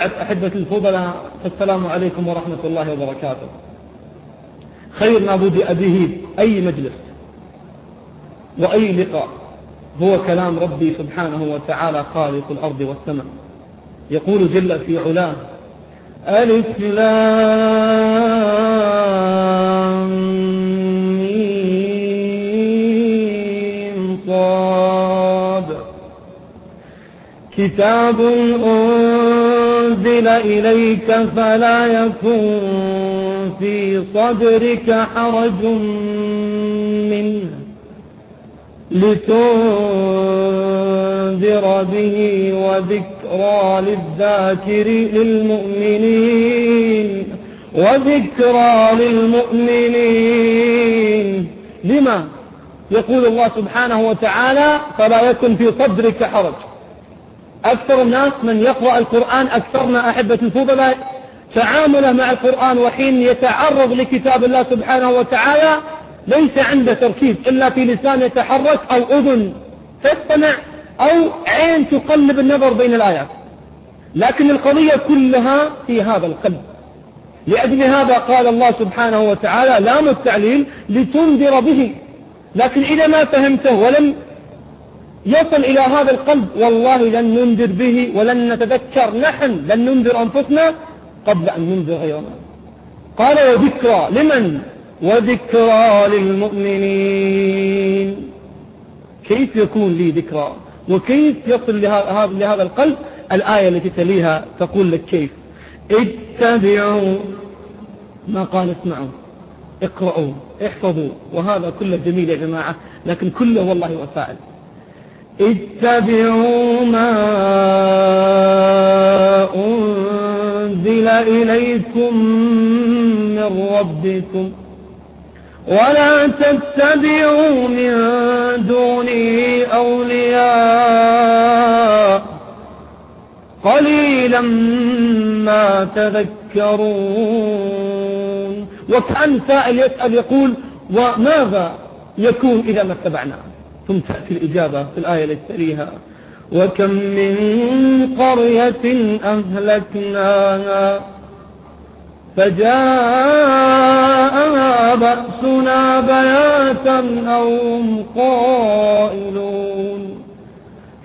أحبة الفضلاء السلام عليكم ورحمة الله وبركاته. خير ما بدأ به أي مجلس وأي لقاء هو كلام ربي سبحانه وتعالى خالق الأرض والسماء. يقول جل في علاه ألف صاد. كتاب أنزل إليك فلا يكن في صدرك حرج منه لتنذر به وذكرى للذاكر للمؤمنين وذكرى للمؤمنين. لما؟ يقول الله سبحانه وتعالى فلا يكن في صدرك حرج. أكثر الناس من يقرأ القرآن أكثرنا أحبة الفضلاء تعامله مع القرآن وحين يتعرض لكتاب الله سبحانه وتعالى ليس عنده تركيز إلا في لسان يتحرك أو أذن تستمع أو عين تقلب النظر بين الآيات. لكن القضية كلها في هذا القلب. لأجل هذا قال الله سبحانه وتعالى لام التعليل لتنذر به. لكن إذا ما فهمته ولم يصل إلى هذا القلب والله لن ننذر به ولن نتذكر نحن لن ننذر أنفسنا قبل أن ننذر غيرنا قال وذكرى لمن؟ وذكرى للمؤمنين. كيف يكون لي ذكرى؟ وكيف يصل لهذا, القلب؟ الآية التي تليها تقول لك كيف؟ اتبعوا ما قال اسمعوا اقرأوا احفظوا وهذا كله جميل يا جماعة لكن كله والله وسائل اتبعوا ما أنزل إليكم من ربكم. ولا تتبعوا من دونه أولياء. قليلا ما تذكرون. وكأن سائل يسأل يقول وماذا يكون إذا ما اتبعناه؟ ثم تأتي الإجابة في الآية التي تليها وكم من قرية أهلكناها فجاءها بأسنا بياتا أو هم قائلون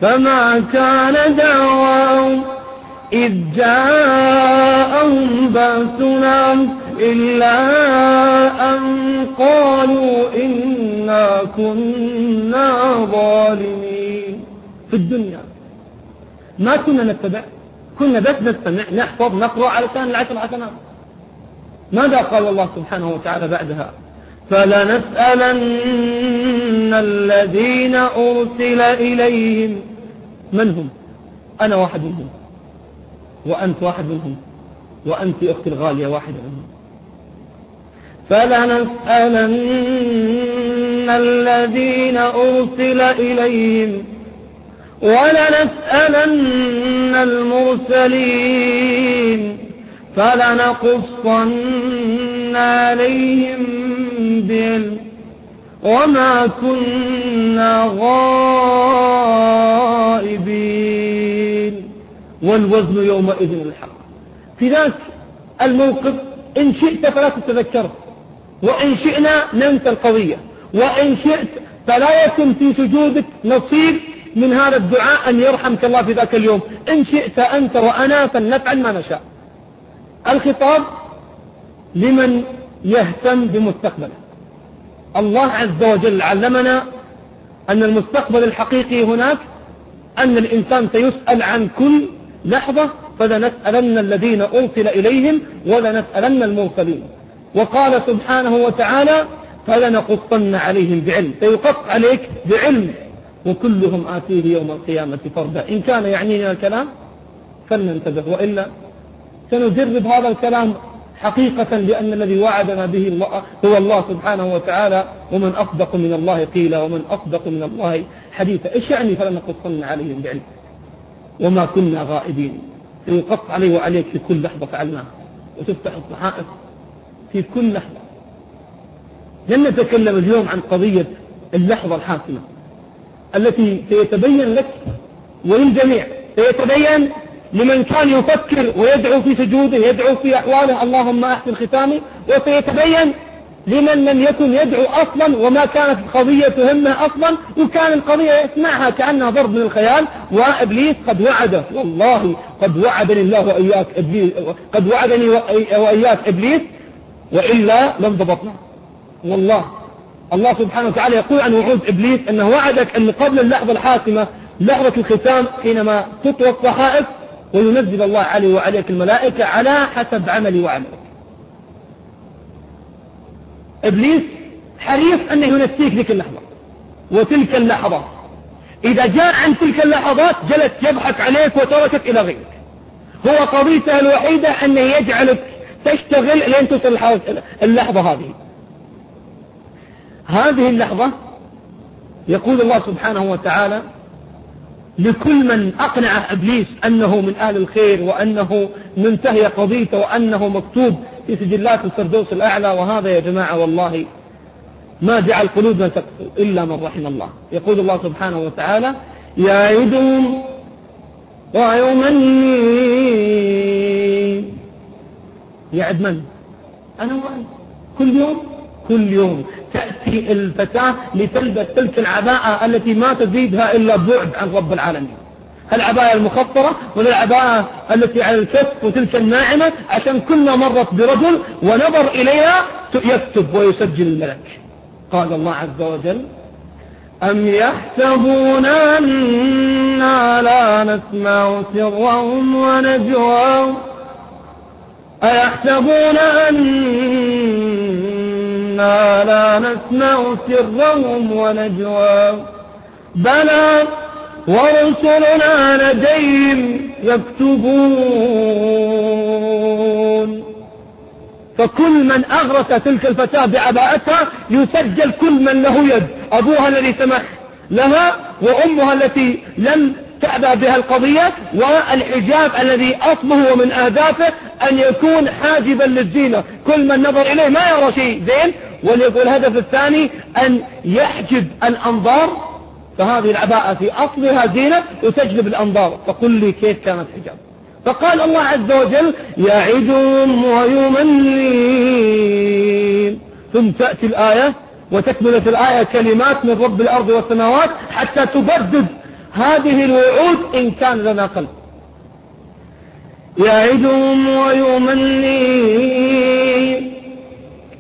فما كان دعواهم إذ جاءهم بأسنا إلا أن قالوا كنا ظالمين في الدنيا. ما كنا نتبع. كنا بس نستمع نحفظ نقرأ على لسان العشر حسنات ماذا قال الله سبحانه وتعالى بعدها؟ فلنسألن الذين أرسل إليهم. من هم؟ أنا واحد منهم. وأنت واحد منهم. وأنت أختي الغالية واحدة منهم. فلنسألن الذين أرسل إليهم ولنسألن المرسلين فلنقصن عليهم بعلم وما كنا غائبين. والوزن يومئذ الحق. في ذاك الموقف إن شئت فلا تتذكره. وإن شئنا ننسى القضية. وإن شئت فلا يكن في سجودك نصيب من هذا الدعاء أن يرحمك الله في ذاك اليوم. إن شئت أنت وأنا فلنفعل ما نشاء. الخطاب لمن يهتم بمستقبله. الله عز وجل علمنا أن المستقبل الحقيقي هناك أن الإنسان سيسأل عن كل لحظة فلنسألن الذين أرسل إليهم ولنسألن المرسلين. وقال سبحانه وتعالى فلنقصن عليهم بعلم. سيقص عليك بعلم. وكلهم آتيه يوم القيامة فردا. إن كان يعنينا الكلام فلننتبه. وإلا سنجرب هذا الكلام حقيقة لأن الذي وعدنا به الله هو الله سبحانه وتعالى. ومن أصدق من الله قيلا ومن أصدق من الله حديثا إيش يعني فلنقصن عليهم بعلم؟ وما كنا غائبين. سيقص علي وعليك في كل لحظة فعلناها وتفتح الصحائف. في كل لحظة. لن نتكلم اليوم عن قضية اللحظة الحاسمة التي سيتبين لك وللجميع سيتبين لمن كان يفكر ويدعو في سجوده يدعو في أحواله اللهم أحسن ختامي وسيتبين لمن لم يكن يدعو أصلا وما كانت القضية تهمه أصلا وكان القضية يسمعها كأنها ضرب من الخيال وإبليس قد وعده والله قد وعدني الله وإياك إبليس قد وعدني وإياك إبليس وإلا لم ضبطنا والله. الله سبحانه وتعالى يقول عن وعود إبليس أنه وعدك أن قبل اللحظة الحاسمة لحظة الختام حينما تطوى الصحائف وينزل الله عليه وعليك الملائكة على حسب عملي وعملك. إبليس حريص أنه ينسيك ذيك اللحظة وتلك اللحظات. إذا جاء عن تلك اللحظات جلس يضحك عليك وتركك إلى غيرك. هو قضيته الوحيدة أنه يجعلك تشتغل لين توصل اللحظة هذه. هذه اللحظة يقول الله سبحانه وتعالى لكل من أقنع إبليس أنه من أهل الخير وأنه منتهي قضيته وأنه مكتوب في سجلات الفردوس الأعلى وهذا يا جماعة والله ما جعل قلوبنا إلا من رحم الله. يقول الله سبحانه وتعالى يعدهم ويمني يعد من أنا وأنت كل يوم؟ كل يوم. تأتي الفتاة لتلبس تلك العباءة التي ما تزيدها إلا بعد عن رب العالمين. العباءة المخفرة ولا العباءة التي على الكف وتلك الناعمة عشان كل ما مرت برجل ونظر إليها يكتب ويسجل الملك. قال الله عز وجل أم يحسبون أنا لا نسمع سرهم ونجواهم أيحسبون أنا لا نسمع سرهم ونجواهم بلى ورسلنا لديهم يكتبون. فكل من أغرس تلك الفتاة بعباءتها يسجل كل من له يد. أبوها الذي سمح لها وأمها التي لم تعبأ بها القضية والحجاب الذي أصله ومن أهدافه أن يكون حاجبا للزينة كل من نظر إليه ما يرى شيء. زين؟ والهدف الثاني أن يحجب الأنظار. فهذه العباءة في أصلها زينة وتجلب الأنظار. فقل لي كيف كانت حجاب. فقال الله عز وجل يعدهم ويمنين ثم تأتي الآية وتكملة الآية كلمات من رب الأرض والسماوات حتى تبدد هذه الوعود إن كان لنا قلب. يعدهم ويمنين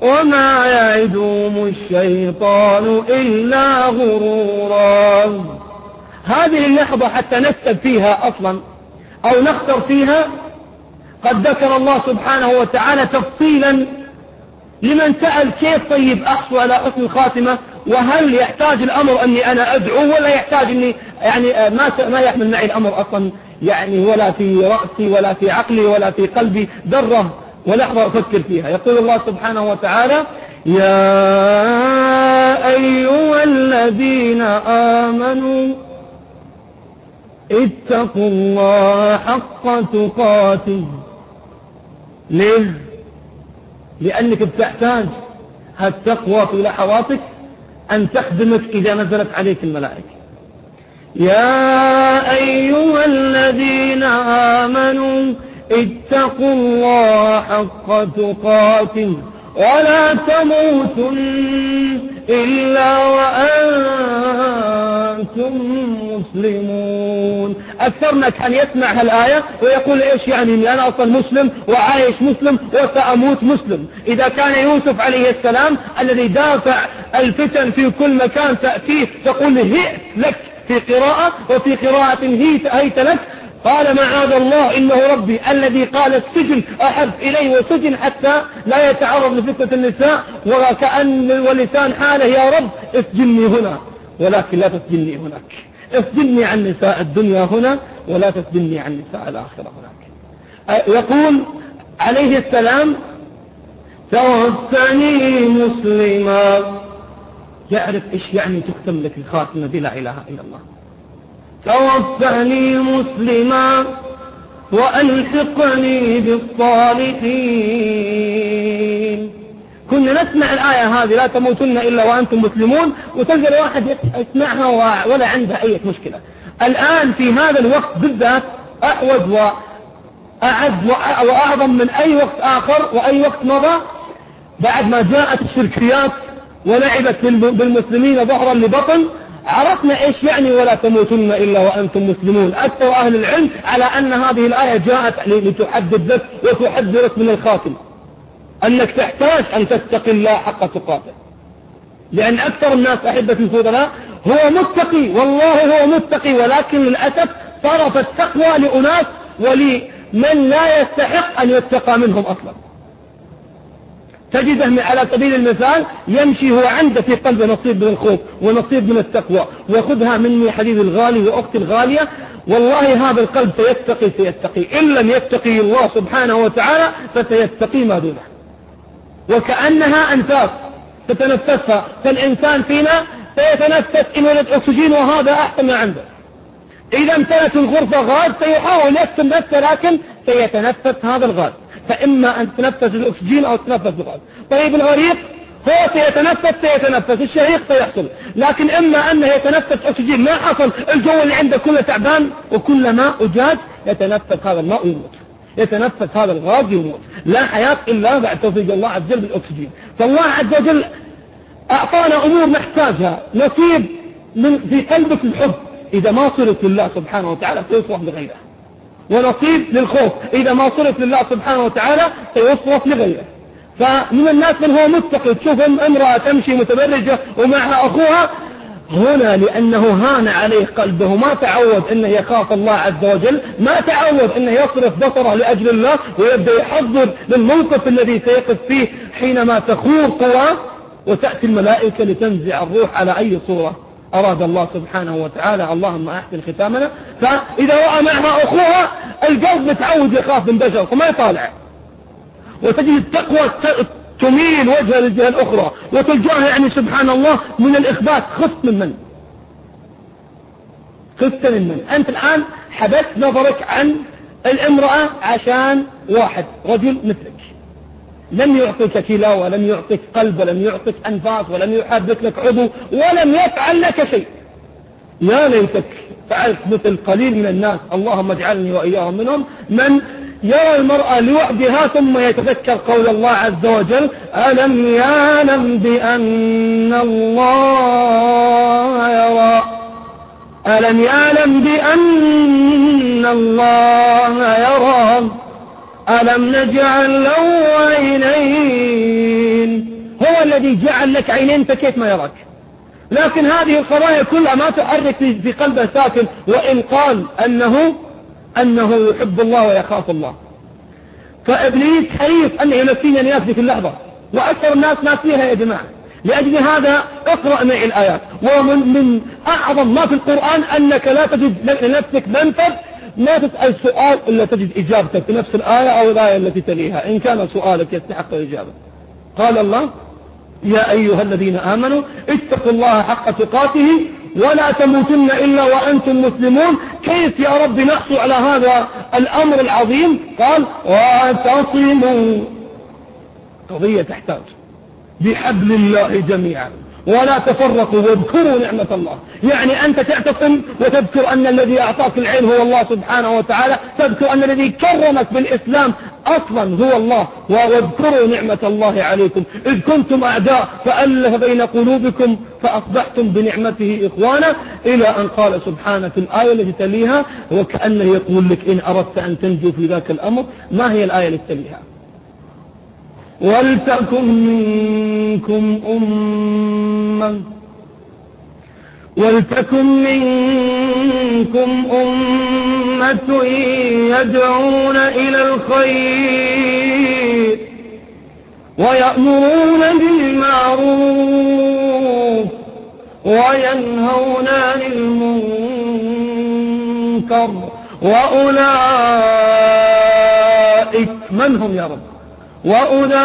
وما يعدهم الشيطان إلا غرورا. هذه اللحظة حتى نكتب فيها أصلا أو نختر فيها. قد ذكر الله سبحانه وتعالى تفصيلا لمن سأل كيف طيب أحصل على حسن الخاتمة وهل يحتاج الأمر أني أنا أدعو ولا يحتاج أني يعني ما ما يحمل معي الأمر أصلا. يعني ولا في رأسي ولا في عقلي ولا في قلبي ذرة ولحظة أفكر فيها. يقول الله سبحانه وتعالى يا أيها الذين آمنوا اتقوا الله حق تقاته. ليه لأنك بتحتاج هالتقوى في لحظاتك أن تخدمك إذا نزلت عليك الملائكة. يا أيها الذين آمنوا اتقوا الله حق تقاته ولا تموتن إلا وأنتم مسلمون. أكثرنا كان يسمع هالآية ويقول إيش يعني أني أنا أصلا مسلم وعايش مسلم وسأموت مسلم. إذا كان يوسف عليه السلام الذي دافع الفتن في كل مكان تأتيه تقول هئت لك. في قراءة وفي قراءة هيت, لك. قال معاذ الله إنه ربي الذي قال السجن أحب إليه وسجن حتى لا يتعرض لفتنة النساء وكأن ولسان حاله يا رب اسجني هنا. ولكن لا تسجني هناك. اسجني عن نساء الدنيا هنا ولا تسجني عن نساء الآخرة هناك. يقول عليه السلام توفني مسلما. يعرف إيش يعني تختم لك الخاتمة بلا إله إلا الله. توفني مسلما وألحقني بالصالحين. كنا نسمع الآية هذه لا تموتن إلا وأنتم مسلمون وتلقى الواحد يسمعها ولا عنده أي مشكلة. الآن في هذا الوقت بالذات أحوج وأعد وأعظم من أي وقت آخر وأي وقت مضى بعد ما جاءت الشركيات ولعبت بالمسلمين ظهرا لبطن. عرفنا إيش يعني ولا تموتن إلا وأنتم مسلمون. أكثر أهل العلم على أن هذه الآية جاءت لتحدد لك وتحذرك من الخاتم. أنك تحتاج أن تتقي الله حق تقاته. لأن أكثر الناس أحبة الفضلاء هو متقي والله هو متقي ولكن للأسف صرف التقوى لأناس ولمن لا يستحق أن يتقى منهم أصلا. تجده على سبيل المثال يمشي هو عنده في قلبه نصيب من الخوف ونصيب من التقوى. وخذها مني حبيبي الغالي وأختي الغالية. والله هذا القلب سيتقي سيتقي. إن لم يتقي الله سبحانه وتعالى فسيتقي ما دونه. وكأنها أنفاس تتنفسها. فالإنسان فينا سيتنفس إن ولد أكسجين وهذا أحسن ما عنده. إذا امتلت الغرفة غاز سيحاول يكتم نفسه لكن سيتنفس هذا الغاز. فإما أن تتنفس الأكسجين أو تتنفس الغاز. طيب الغريق هو سيتنفس سيتنفس الشهيق سيحصل. لكن إما أنه يتنفس أكسجين ما حصل؟ الجو اللي عنده كله تعبان وكل ماء أجاج يتنفس هذا الماء ويموت. يتنفس هذا الغاز يموت لا حياة إلا بعد توفيق الله عز وجل بالأكسجين فالله عز وجل أعطانا أمور نحتاجها. نصيب من في قلبك الحب. إذا ما صرت لله سبحانه وتعالى سيصرف لغيره ونصيب للخوف. إذا ما صرف لله سبحانه وتعالى سيصرف لغيره. فمن الناس من هو متقي. تشوف امرأة تمشي متبرجة ومعها أخوها. هنا لأنه هان عليه قلبه. ما تعود أنه يخاف الله عز وجل. ما تعود أنه يصرف بصره لأجل الله ويبدأ يحضر للموقف الذي سيقف فيه حينما تخور قواه وتأتي الملائكة لتنزع الروح على أي صورة. أراد الله سبحانه وتعالى اللهم أحسن ختامنا. فإذا رأى معها أخوها القلب متعود يخاف من بشر فما يطالع. وتجد التقوى تميل وجهها للجهة الأخرى. وتلجأها يعني سبحان الله من الإخبات. خفت من من؟ خفت من من؟ أنت الآن حبست نظرك عن الامرأة عشان واحد رجل مثلك. لم يعطيك كلى ولم يعطيك قلب ولم يعطيك أنفاس ولم يحرك لك عضو ولم يفعل لك شيء. يا ليتك فعلت مثل قليل من الناس اللهم اجعلني وإياهم منهم. من يرى المرأة لوحدها ثم يتذكر قول الله عز وجل ألم يعلم بأن الله يرى؟ ألم يعلم بأن الله يرى؟ ألم نجعل له عينين هو الذي جعل لك عينين فكيف ما يراك؟ لكن هذه القضايا كلها ما تحرك في قلبه ساكن. وإن قال أنه أنه يحب الله ويخاف الله. فإبليس حريص أن ينسينا الناس في اللحظة. وأكثر الناس ناسيها يا جماعة. لأجل هذا اقرأ معي الآيات. ومن من أعظم ما في القرآن أنك لا تجد لنفسك منفذ ما تسأل سؤال إلا تجد إجابتك في نفس الآية أو الآية التي تليها. إن كان سؤالك يستحق الإجابة. قال الله يا أيها الذين آمنوا اتقوا الله حق تقاته ولا تموتن إلا وأنتم مسلمون. كيف يا رب نحصل على هذا الأمر العظيم؟ قال واعتصموا قضية تحتاج. بحبل الله جميعا. ولا تفرقوا واذكروا نعمة الله. يعني أنت تعتصم وتذكر أن الذي أعطاك العين هو الله سبحانه وتعالى تذكر أن الذي كرمك بالإسلام أصلا هو الله. واذكروا نعمة الله عليكم. إذ كنتم أعداء فألف بين قلوبكم فأصبحتم بنعمته إخوانا إلى أن قال سبحانه في الآية التي تليها وكأنه يقول لك إن أردت أن تنجو في ذاك الأمر. ما هي الآية التي تليها؟ ولتكن منكم أمة ولتكن منكم أمة يدعون إلى الخير ويأمرون بالمعروف وينهون عن المنكر وأولئك من هم يا رب؟ وأولئك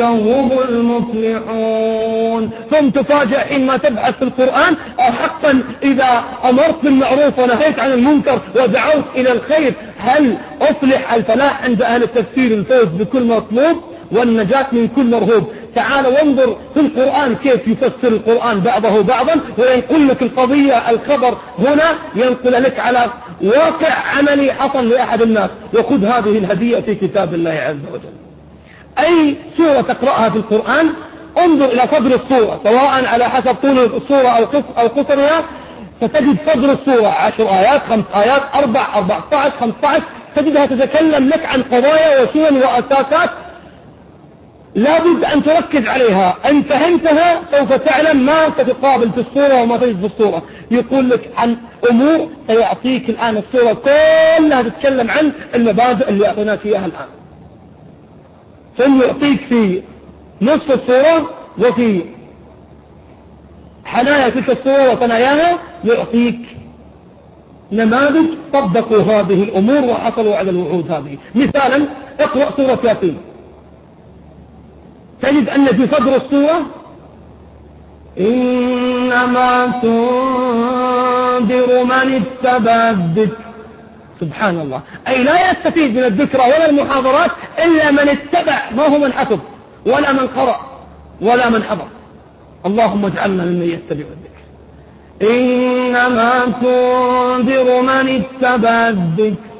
هم المفلحون. ثم تفاجأ حينما تبحث في القرآن حقا إذا أمرت بالمعروف ونهيت عن المنكر ودعوت إلى الخير هل أفلح الفلاح عند أهل التفسير الفوز بكل مطلوب؟ والنجاة من كل مرهوب. تعال وانظر في القرآن كيف يفسر القرآن بعضه بعضا وينقل لك القضية الخبر. هنا ينقل لك على واقع عملي حصل لأحد الناس. وخذ هذه الهدية في كتاب الله عز وجل. أي سورة تقرأها في القرآن؟ انظر إلى صدر الصورة سواء على حسب طول الصورة أو قصرها فتجد صدر الصورة عشر آيات خمس آيات أربع أربعة عشر خمسة عشر تجدها تتكلم لك عن قضايا وسنن وأساسات لابد أن تركز عليها. أن فهمتها سوف تعلم ما ستقابل في الصورة وما تجد في الصورة. يقول لك عن أمور سيعطيك الآن الصورة كلها تتكلم عن المبادئ اللي أعطيناك إياها الآن. ثم يعطيك في نصف الصورة وفي حنايا تلك الصورة وثناياها يعطيك نماذج طبقوا هذه الأمور وحصلوا على الوعود هذه. مثالا اقرأ سورة ياسين. تجد أن في صدر الصورة إنما تنذر من اتبع الذكر. سبحان الله. أي لا يستفيد من الذكرى ولا المحاضرات إلا من اتبع. ما هو من حفظ؟ ولا من قرأ. ولا من حضر. اللهم اجعلنا ممن يتبع الذكر. إنما تنذر من اتبع الذكر.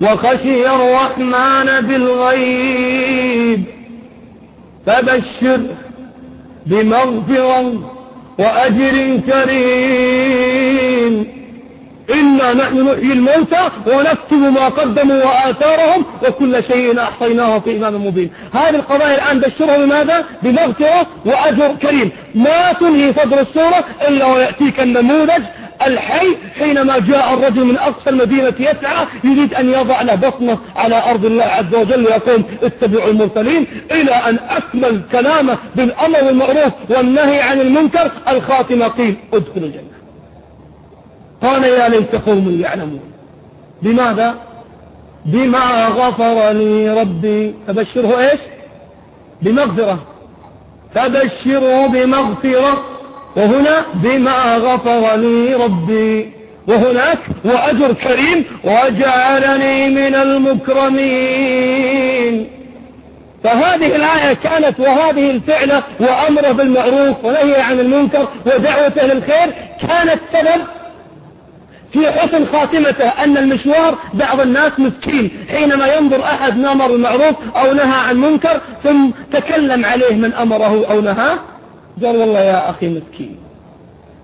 وخشي الرحمن بالغيب. فبشر بمغفرة وأجر كريم. إنا نحن نحيي الموتى ونكتب ما قدموا وآثارهم وكل شيء أحصيناه في إمام مبين. هذه القضايا الآن بشرها بماذا؟ بمغفرة وأجر كريم. ما تنهي صدر السورة إلا ويأتيك النموذج الحي حينما جاء الرجل من أقصى المدينة يسعى يريد أن يضع له بطنه على أرض الله عز وجل ويقول اتبعوا المرسلين إلى أن أكمل كلامه بالأمر بالمعروف والنهي عن المنكر. الخاتمة قيل ادخل الجنة. قال يا ليت قوم يعلمون. بماذا بما غفر لي ربي. فبشره إيش؟ بمغفرة. فبشره بمغفرة. وهنا بما غفر لي ربي. وهناك وأجر كريم وجعلني من المكرمين. فهذه الآية كانت وهذه الفعلة وأمره بالمعروف ونهي عن المنكر ودعوته للخير كانت سبب في حسن خاتمته أن المشوار بعض الناس مسكين. حينما ينظر أحد نامر المعروف أو نهى عن منكر ثم تكلم عليه من أمره أو نهاه قال والله يا أخي مسكين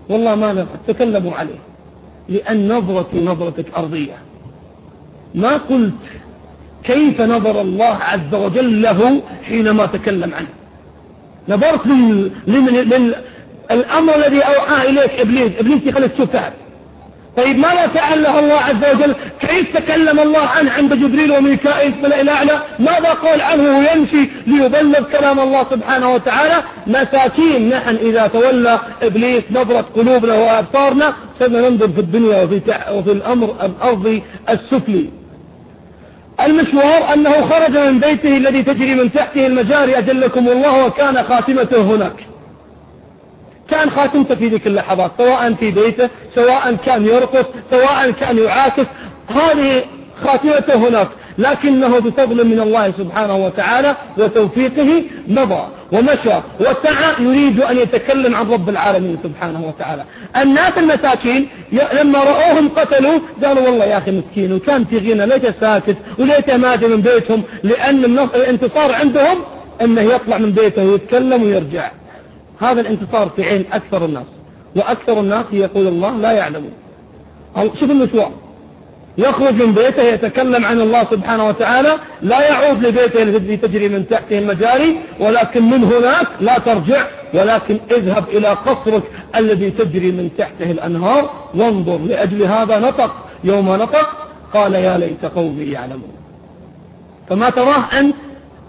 والله ما تكلموا عليه. لأن نظرتي نظرتك أرضية. ما قلت كيف نظر الله عز وجل له حينما تكلم عنه. نظرت للأمر الذي أوحى إليك إبليس. إبليس يخليك تشوف تعب طيب ماذا فعل له الله عز وجل؟ كيف تكلم الله عنه عند جبريل وميكائيل في الأعلى؟ ماذا قال عنه ويمشي ليبلغ كلام الله سبحانه وتعالى؟ مساكين نحن إذا تولى إبليس نظرة قلوبنا وأبصارنا صرنا ننظر في الدنيا وفي, وفي الأمر الأرضي السفلي. المشوار أنه خرج من بيته الذي تجري من تحته المجاري أجلكم الله وكان خاتمته هناك. كان خاتمته في ذيك اللحظات سواء في بيته سواء كان يرقص سواء كان يعاكس هذه خاتمته هناك. لكنه بفضل من الله سبحانه وتعالى وتوفيقه مضى ومشى وسعى يريد أن يتكلم عن رب العالمين سبحانه وتعالى. الناس المساكين لما رأوهم قتلوا قالوا والله يا أخي مسكين وكان في غنى ليش ساكت وليته مات من بيتهم لأن الانتصار عندهم أنه يطلع من بيته ويتكلم ويرجع. هذا الانتصار في عين أكثر الناس وأكثر الناس يقول الله لا يعلمون. شوف المشوار يخرج من بيته يتكلم عن الله سبحانه وتعالى لا يعود لبيته الذي تجري من تحته المجاري ولكن من هناك لا ترجع ولكن اذهب إلى قصرك الذي تجري من تحته الأنهار وانظر لأجل هذا نطق. يوم نطق قال يا ليت قومي يعلمون. فما تراه أنت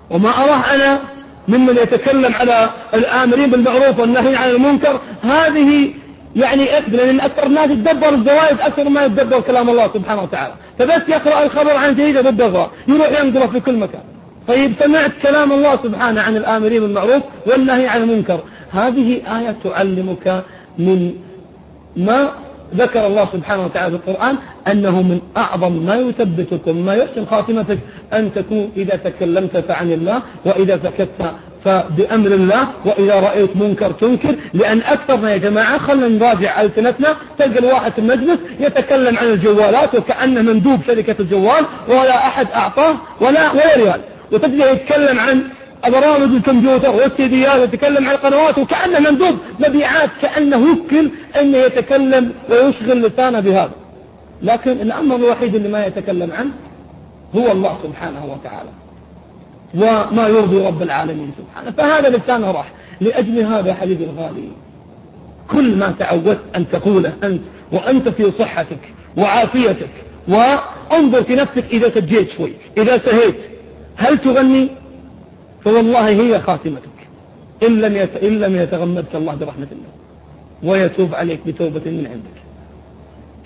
وما أراه أنا ممن يتكلم على الآمرين بالمعروف والنهي عن المنكر. هذه يعني لأن أكثر الناس يتدبر الزوائد أكثر ما يتدبر كلام الله سبحانه وتعالى. فبس يقرأ الخبر عن جريدة بالدغرة يروح ينقره في كل مكان. طيب سمعت كلام الله سبحانه عن الآمرين بالمعروف والنهي عن المنكر. هذه آية تعلمك من ما ذكر الله سبحانه وتعالى في القرآن أنه من أعظم ما يثبتكم ما يحسن خاتمتك أن تكون إذا تكلمت فعن الله وإذا سكت فبأمر الله وإذا رأيت منكر تنكر لأن أكثرنا يا جماعة خلنا نراجع ألسنتنا تلقى الواحد في المجلس يتكلم عن الجوالات وكأنه مندوب شركة الجوال ولا أحد أعطاه ولا ولا ريال. وتبدأ يتكلم عن برامج الكمبيوتر والسيديات ويتكلم عن القنوات وكأنه مندوب مبيعات كأنه يمكن أن يتكلم ويشغل لسانه بهذا. لكن الأمر الوحيد اللي ما يتكلم عنه هو الله سبحانه وتعالى وما يرضي رب العالمين سبحانه. فهذا لسانه راح لأجل هذا حبيبي الغالي. كل ما تعودت أن تقوله أنت وأنت في صحتك وعافيتك وانظر في نفسك إذا سجيت شوي إذا سهيت هل تغني؟ فوالله هي خاتمتك. إن لم. إن لم يتغمدك الله برحمة الله. ويتوب عليك بتوبة من عندك.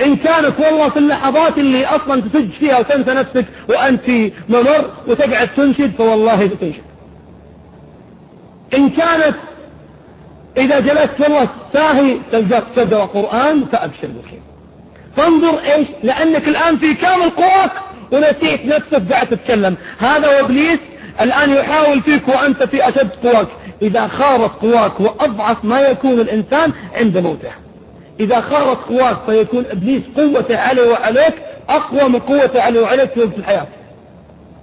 إن كانت والله في اللحظات اللي أصلا تسج فيها وتنسى نفسك وأنت ممر وتقعد تنشد فوالله تنشد. إن كانت إذا جلست والله ساهي تلقاك تقرأ قرآن فأبشر بالخير. فانظر إيش لأنك الآن في كامل قواك ونسيت نفسك قاعد تتكلم. هذا وابليس الآن يحاول فيك وأنت في أشد قواك. إذا خارت قواك وأضعف ما يكون الإنسان عند موته. إذا خارت قواك فيكون إبليس قوته عليه وعليك أقوى من قوته عليه وعليك في وقت الحياة.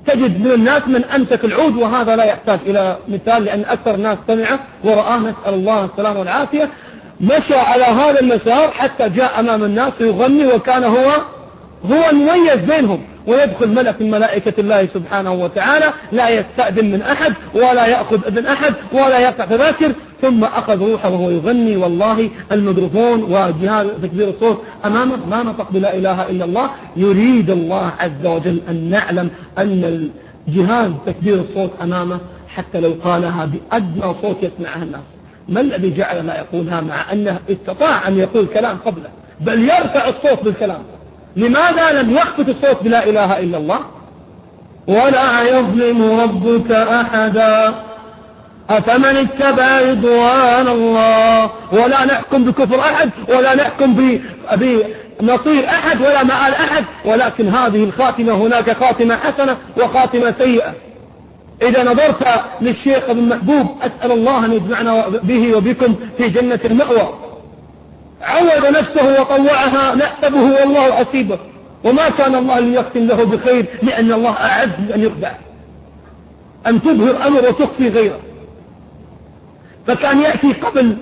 تجد من الناس من أمسك العود وهذا لا يحتاج إلى مثال لأن أكثر الناس سمعه ورآه. نسأل الله السلامة والعافية. مشى على هذا المسار حتى جاء أمام الناس يغني وكان هو هو المميز بينهم. ويدخل ملك من ملائكة الله سبحانه وتعالى لا يستأذن من أحد ولا يأخذ أذن أحد ولا يقطع تذاكر ثم أخذ روحه وهو يغني والله الميكروفون وجهاز تكبير الصوت أمامه. ما نطق بلا إله إلا الله. يريد الله عز وجل أن نعلم أن الجهاز تكبير الصوت أمامه حتى لو قالها بأدنى صوت يسمعها الناس. ما الذي جعل لا يقولها مع أنه استطاع أن يقول كلام قبله؟ بل يرفع الصوت بالكلام. لماذا لم يخفت الصوت بلا إله إلا الله؟ ولا يظلم ربك أحدا. أفمن اتبع رضوان الله؟ ولا نحكم بكفر أحد ولا نحكم بنصير أحد ولا مآل أحد. ولكن هذه الخاتمة هناك خاتمة حسنة وخاتمة سيئة. إذا نظرت للشيخ ابن محبوب أسأل الله أن يجمعنا به وبكم في جنة المأوى. عود نفسه وطوعها نحسبه والله حسيبه وما كان الله ليختم له بخير لأن الله أعز أن يخدع. أن تظهر أمر وتخفي غيره. فكان يأتي قبل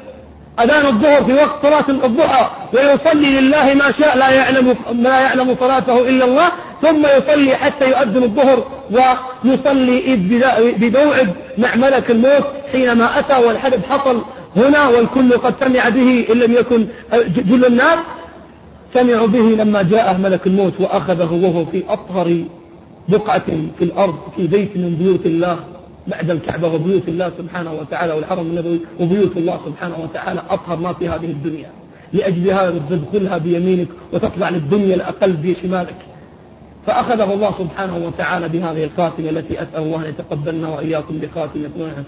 أذان الظهر في وقت صلاة الضحى ويصلي لله ما شاء لا يعلم لا يعلم صلاته إلا الله ثم يصلي حتى يؤذن الظهر ويصلي إذ بموعد مع ملك الموت حينما أتى والحدث حصل. هنا والكل قد سمع به إن لم يكن جل الناس سمعوا به لما جاءه ملك الموت وأخذه وهو في أطهر بقعة في الأرض في بيت من بيوت الله بعد الكعبة وبيوت الله سبحانه وتعالى والحرم النبوي وبيوت الله سبحانه وتعالى أطهر ما في هذه الدنيا. لأجل هذا تدخلها بيمينك وتطلع للدنيا الأقل بشمالك. فأخذه الله سبحانه وتعالى بهذه الخاتمة التي أسأل الله أن يتقبلنا وإياكم بخاتمة. ونحن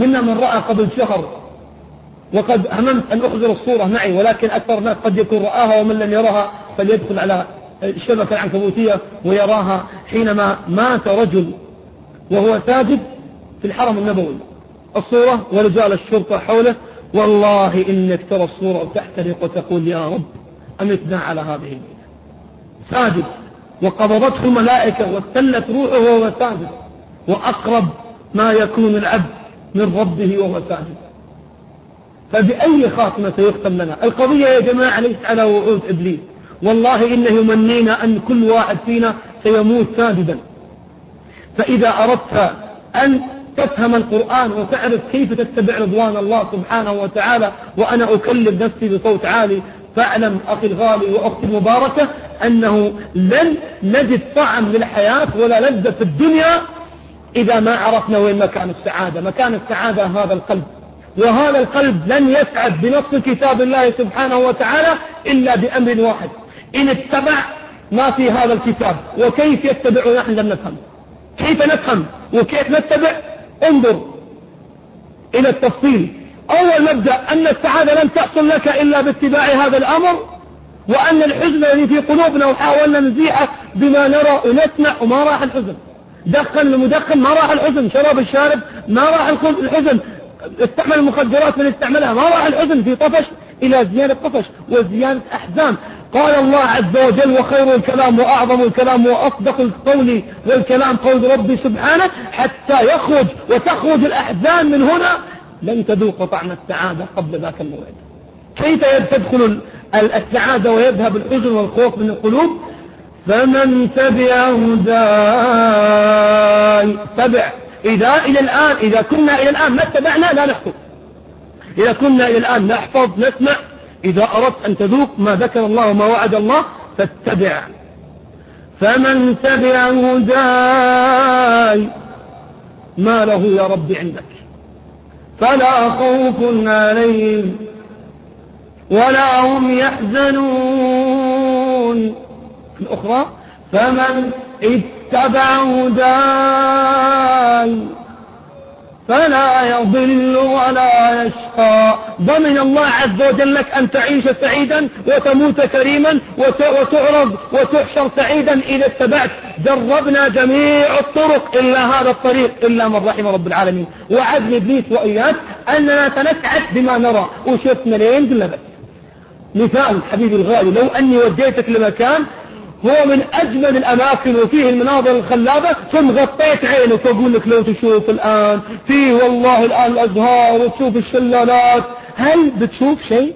منا من رأى قبل شهر وقد هممت أن أحضر الصورة معي ولكن أكثر الناس قد يكون رآها ومن لم يرها فليدخل على الشبكة العنكبوتية ويراها حينما مات رجل وهو ساجد في الحرم النبوي. الصورة ورجال الشرطة حوله. والله إنك ترى الصورة وتحترق وتقول يا رب أمتنا على هذه الميتة ساجد. وقبضته الملائكة واستلت روحه وهو ساجد. وأقرب ما يكون العبد من ربه ساجد. فبأي خاتمة سيختم لنا؟ القضية يا جماعة ليست على وعود إبليس. والله إنه يمنينا أن كل واحد فينا سيموت ساجدا. فإذا أردت أن تفهم القرآن وتعرف كيف تتبع رضوان الله سبحانه وتعالى وأنا أكلم نفسي بصوت عالي فاعلم أخي الغالي وأختي المباركة أنه لن نجد طعم للحياة ولا لذة في الدنيا إذا ما عرفنا وين مكان السعادة. مكان السعادة هذا القلب. وهذا القلب لن يسعد بنص كتاب الله سبحانه وتعالى إلا بأمر واحد. إن اتبع ما في هذا الكتاب. وكيف يتبع نحن لم نفهم. كيف نفهم وكيف نتبع؟ انظر إلى التفصيل. أول مبدأ أن السعادة لن تحصل لك إلا باتباع هذا الأمر وأن الحزن الذي في قلوبنا وحاولنا نزيحه بما نرى ونسمع وما راح الحزن. دخن المدخن ما راح الحزن. شرب الشارب ما راح الحزن. استعمل المخدرات من استعملها. ما راح الحزن في طفش إلى زيادة طفش وزيادة أحزان. قال الله عز وجل وخير الكلام وأعظم الكلام وأصدق القول والكلام قول ربي سبحانه حتى يخرج وتخرج الأحزان من هنا. لن تذوق طعم السعادة قبل ذاك الموعد. كيف تدخل السعادة ويذهب الحزن والخوف من القلوب؟ فمن تبع هداي تبع. إذا إلى الآن إذا كنا إلى الآن ما اتبعنا لا نحفظ إذا كنا إلى الآن نحفظ نسمع. إذا أردت أن تذوق ما ذكر الله وما وعد الله فاتبع. فمن تبع هداي ما له يا رب عندك. فلا خوف عليهم ولا هم يحزنون. الأخرى فمن اتبع هداي فلا يضل ولا يشقى. ضمن الله عز وجل لك أن تعيش سعيدا وتموت كريما وتعرض وتحشر سعيدا إذا اتبعت. جربنا جميع الطرق إلا هذا الطريق إلا من رحم رب العالمين. وعدني إبليس وإياك أننا سنسعد بما نرى. وشفنا لين قلنا مثال حبيبي الغالي لو أني وجيتك لمكان هو من أجمل الأماكن وفيه المناظر الخلابة ثم غطيت عينك وأقول لك لو تشوف الآن فيه والله الآن الأزهار وتشوف الشلالات هل بتشوف شيء؟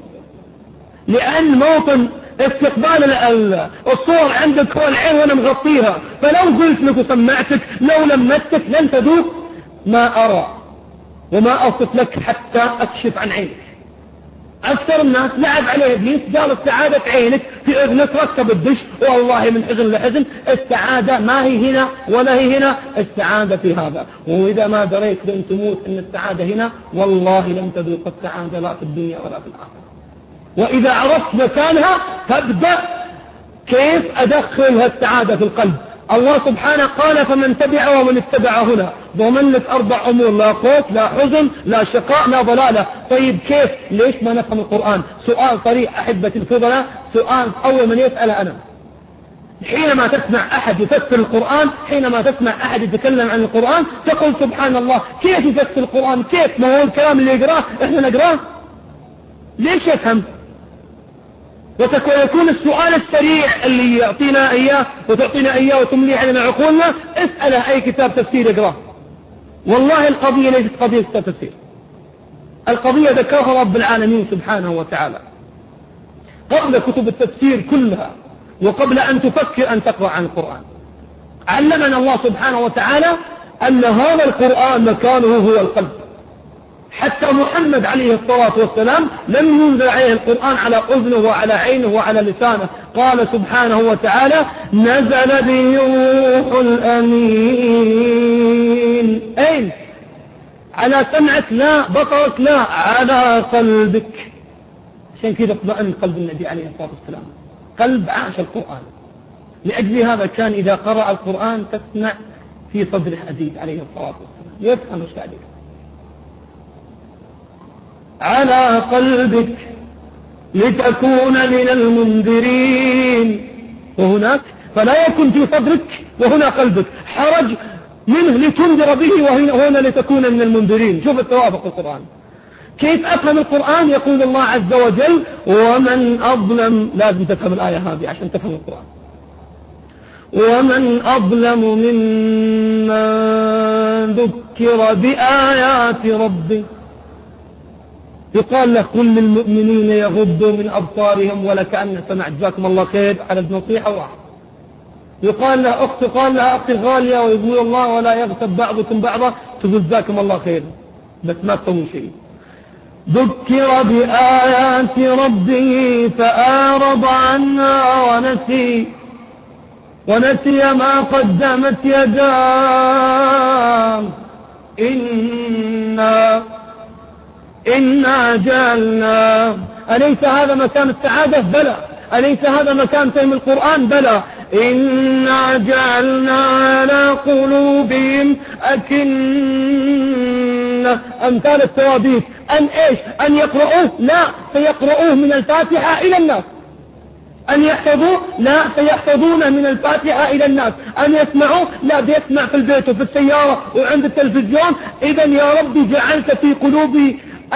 لأن موطن استقبال الصور عندك هو العين وأنا مغطيها فلو قلت لك وسمعتك لو لمستك لن تذوق ما أرى وما أصف لك حتى أكشف عن عينك. أكثر الناس لعب عليه إبليس قال السعادة عينك في إذنك ركب الدش والله من حزن لحزن السعادة ما هي هنا ولا هي هنا السعادة في هذا. وإذا ما دريت لن تموت أن السعادة هنا والله لن تذوق السعادة لا في الدنيا ولا في الآخرة. وإذا عرفت مكانها تبدأ كيف أدخل السعادة في القلب. الله سبحانه قال فمن تبع ومن اتبع هنا. ضمن لك أربع أمور. لا خوف لا حزن لا شقاء لا ضلالة. طيب كيف؟ ليش ما نفهم القرآن؟ سؤال صريح أحبتي الفضلاء سؤال أول من يسأل أنا. حينما تسمع أحد يفسر القرآن حينما تسمع أحد يتكلم عن القرآن تقول سبحان الله كيف يفسر القرآن؟ كيف؟ ما هو الكلام اللي يقرأه؟ إحنا نقرأه؟ ليش يفهم؟ ويكون السؤال السريع اللي يعطينا إياه وتعطينا إياه وتملي علينا عقولنا. اسأله أي كتاب تفسير اقراه والله القضية ليست قضية تفسير. القضية ذكرها رب العالمين سبحانه وتعالى. قبل كتب التفسير كلها وقبل أن تفكر أن تقرأ عن القرآن. علمنا الله سبحانه وتعالى أن هذا القرآن مكانه هو القلب. حتى محمد عليه الصلاة والسلام لم ينزل عليه القرآن على أذنه وعلى عينه وعلى لسانه. قال سبحانه وتعالى نزل به الروح الأمين. أين على سمعك لا بطرك لا على قلبك. عشان كذا اطمئن قلب النبي عليه الصلاة والسلام. قلب عاش القرآن. لأجل هذا كان إذا قرأ القرآن تسمع في صدره أزيد عليه الصلاة والسلام. يفهم إيش قاعد على قلبك لتكون من المنذرين. وهناك فلا يكن في صدرك وهنا قلبك حرج منه لتنذر به وهنا لتكون من المنذرين. شوف التوافق القرآن. كيف أفهم القرآن؟ يقول الله عز وجل ومن أظلم لازم تفهم الآية هذه عشان تفهم القرآن. ومن أظلم ممن ذكر بآيات ربه يقال له كل المؤمنين يغضوا من أبصارهم ولكأن سمعت جزاكم الله خير على النصيحة واحد. يقال له أخت قال لها أختي غالية ويقول الله ولا يغتب بعضكم بعضا. تقول جزاكم الله خير. بس ما تسوي شيء. ذكر بآيات ربه فأعرض عنها ونسي. ونسي ما قدمت يداه. إنا إنا جعلنا أليس هذا مكان السعادة؟ بلى. أليس هذا مكان فهم القرآن؟ بلى. إنا جعلنا على قلوبهم أكنة. أمثال التوابيت أن إيش؟ أن يقرؤوه؟ لا. فيقرؤوه من الفاتحة إلى الناس. أن يحفظوا لا. سيحفظون من الفاتحة إلى الناس. أن يسمعوا لا. بيسمع في البيت وفي السيارة وعند التلفزيون. إذا يا ربي جعلت في قلوب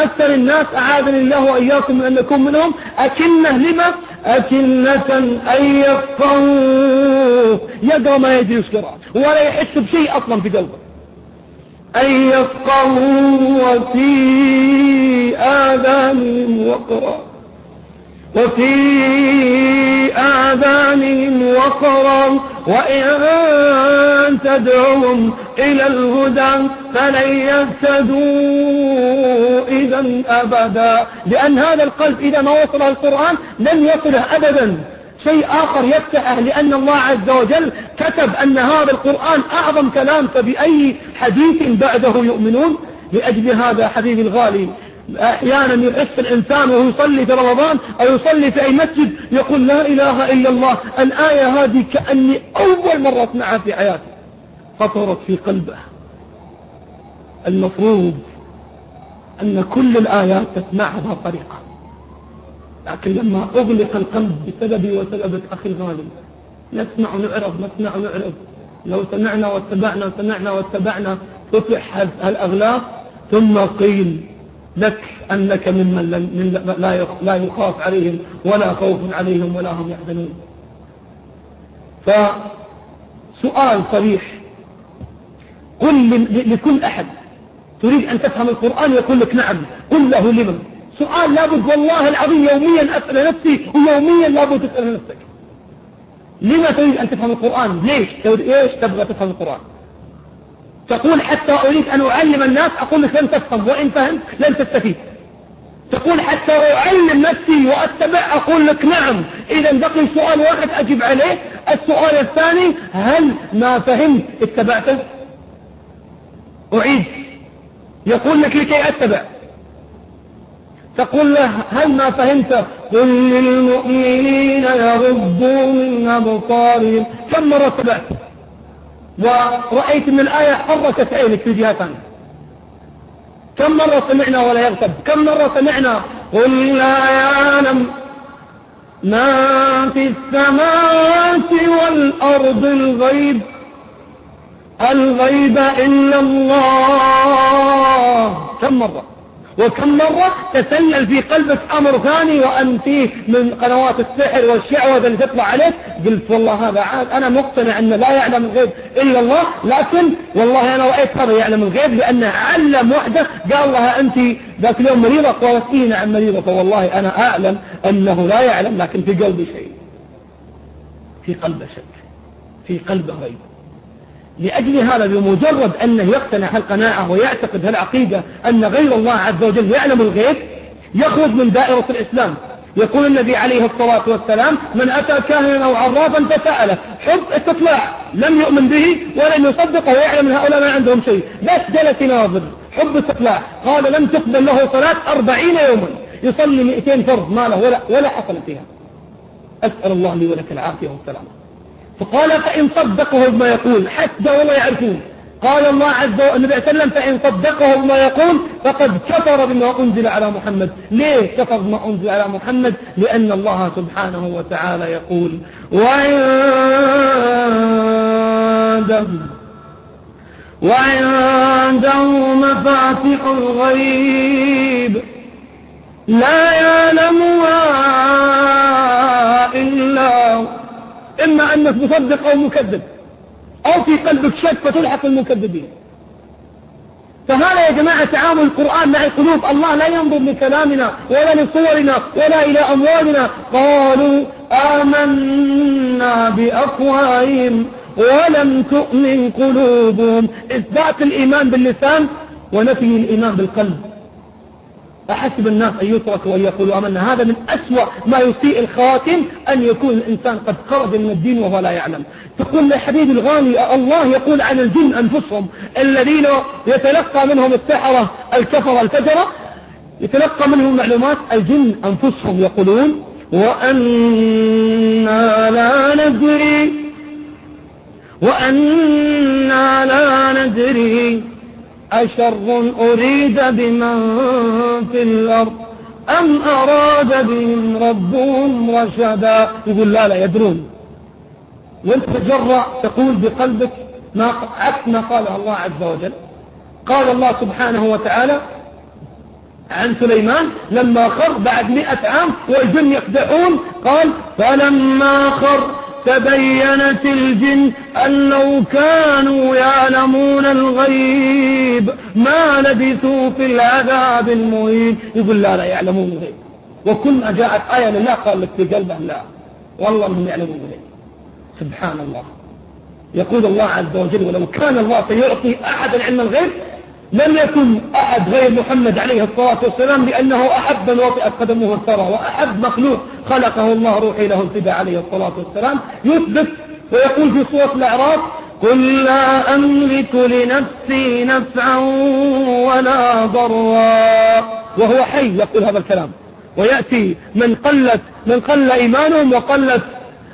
أكثر الناس أعاذني الله وإياكم من أن نكون منهم أكنة لما؟ أكنة أن يفقهوا يقرأ ما يدري قراءة ولا يحس بشيء أصلا في قلبه. أن يفقهوا وفي آذانهم وقرأ. وفي آذانهم وقرا وإن تدعوهم إلى الهدى فلن يهتدوا إذا أبدا. لأن هذا القلب إذا ما وصله القرآن لن يصله أبدا. شيء آخر يفتحه لأن الله عز وجل كتب أن هذا القرآن أعظم كلام فبأي حديث بعده يؤمنون. لأجل هذا حبيبي الغالي أحيانا يحس الإنسان وهو يصلي في رمضان أو يصلي في أي مسجد يقول لا إله إلا الله الآية هذه كأني أول مرة أسمعها في حياتي. خطرت في قلبه. المفروض أن كل الآيات تسمعها بطريقة لكن لما أغلق القلب بسببي وسببك أخي الغالي نسمع ونعرض نسمع ونعرض. لو سمعنا واتبعنا سمعنا واتبعنا فتح الأغلاق ثم قيل لك أنك ممن لا يخاف عليهم ولا خوف عليهم ولا هم يحزنون. فسؤال صريح. قل لكل أحد. تريد أن تفهم القرآن يقول لك نعم. قل له لمن. سؤال لابد والله العظيم يوميا أسأل نفسي ويوميا لابد تسأل نفسك. لما تريد أن تفهم القرآن؟ ليش؟ إيش تبغى تفهم القرآن؟ تقول حتى أريد أن أعلم الناس أقول لك لن تفهم وإن فهمت لن تستفيد. تقول حتى أعلم نفسي وأتبع أقول لك نعم. إذا بقي سؤال واحد أجب عليه. السؤال الثاني هل ما فهمت اتبعته؟ أعيد. يقول لك لكي أتبع. تقول له هل ما فهمت؟ قل للمؤمنين يغضوا من أبصارهم. كم مرة سمعت ورأيت من الآية حركت عينك في جهة. ثانية كم مرة سمعنا ولا يغتب؟ كم مرة سمعنا؟ قل لا يعلم ما في السماوات والأرض الغيب. الغيب إلا الله. كم مرة؟ وكم مرة تسلل في قلبك أمر ثاني وأن فيه من قنوات السحر والشعوذة اللي تطلع عليك قلت والله هذا عاد أنا مقتنع أن لا يعلم الغيب إلا الله لكن والله أنا رأيت هذا يعلم الغيب لأنه علم وحده قال لها أنت ذاك اليوم مريضة؟ قالت إيه نعم مريضة فوالله أنا أعلم أنه لا يعلم لكن في قلبي شيء في قلبه شك في قلبه غيب لأجل هذا بمجرد أنه يقتنع هالقناعة ويعتقد هالعقيدة أن غير الله عز وجل يعلم الغيب يخرج من دائرة الإسلام. يقول النبي عليه الصلاة والسلام من أتى كاهنا أو عرافا فسأله. حب استطلاع لم يؤمن به ولم يصدق ويعلم من هؤلاء ما عندهم شيء. بس جلس يناظر حب استطلاع. قال لم تقبل له صلاة أربعين يوما. يصلي مئتين فرض ما له ولا, ولا فيها. أسأل الله لي ولك العافية والسلامة. فقال فإن صدقه بما يقول حتى ولا يعرفون. قال الله عز وجل النبي صلى الله عليه وسلم فإن صدقه بما يقول فقد كفر بما أنزل على محمد. ليه كفر بما أنزل على محمد؟ لأن الله سبحانه وتعالى يقول وعنده وعنده مفاتح الغيب. لا يعلمها إلا هو. إما أنك مصدق أو مكذب أو في قلبك شك فتلحق المكذبين فهذا يا جماعة تعامل القرآن مع القلوب الله لا ينظر لكلامنا ولا لصورنا ولا إلى أموالنا. قالوا آمنا بأفواههم ولم تؤمن قلوبهم. إثبات الإيمان باللسان ونفي الإيمان بالقلب. أحسب الناس أن يتركوا وأن يقولوا أمنا. هذا من أسوأ ما يسيء الخاتم أن يكون الإنسان قد خرج من الدين وهو لا يعلم. تقول لحبيبي الغالي الله يقول عن الجن أنفسهم الذين يتلقى منهم السحرة الكفرة الفجرة يتلقى منهم معلومات الجن أنفسهم يقولون وأنا لا ندري وأنا لا ندري أشر أريد بمن في الأرض أم أراد بهم ربهم رشدا؟ يقول لا لا يدرون. وانت تجرأ تقول بقلبك ما عكس ما قاله الله عز وجل. قال الله سبحانه وتعالى عن سليمان لما خر بعد مئة عام والجن يخدعون قال فلما خر تبينت الجن أن لو كانوا يعلمون الغيب ما لبثوا في العذاب المهين. يقول لا لا يعلمون الغيب. وكل ما جاءت آية لله قال لك في قلبه لا. والله انهم يعلمون الغيب. سبحان الله. يقول الله عز وجل ولو كان الله سيعطي أحدا علم الغيب لم يكن أحد غير محمد عليه الصلاة والسلام لأنه أحب من وطئت قدمه الثرى وأحب مخلوق خلقه الله روحي له الفداء عليه الصلاة والسلام. يثبت ويقول في سورة الأعراف قل لا أملك لنفسي نفعا ولا ضرا. وهو حي يقول هذا الكلام. ويأتي من قلت من قل إيمانهم وقلت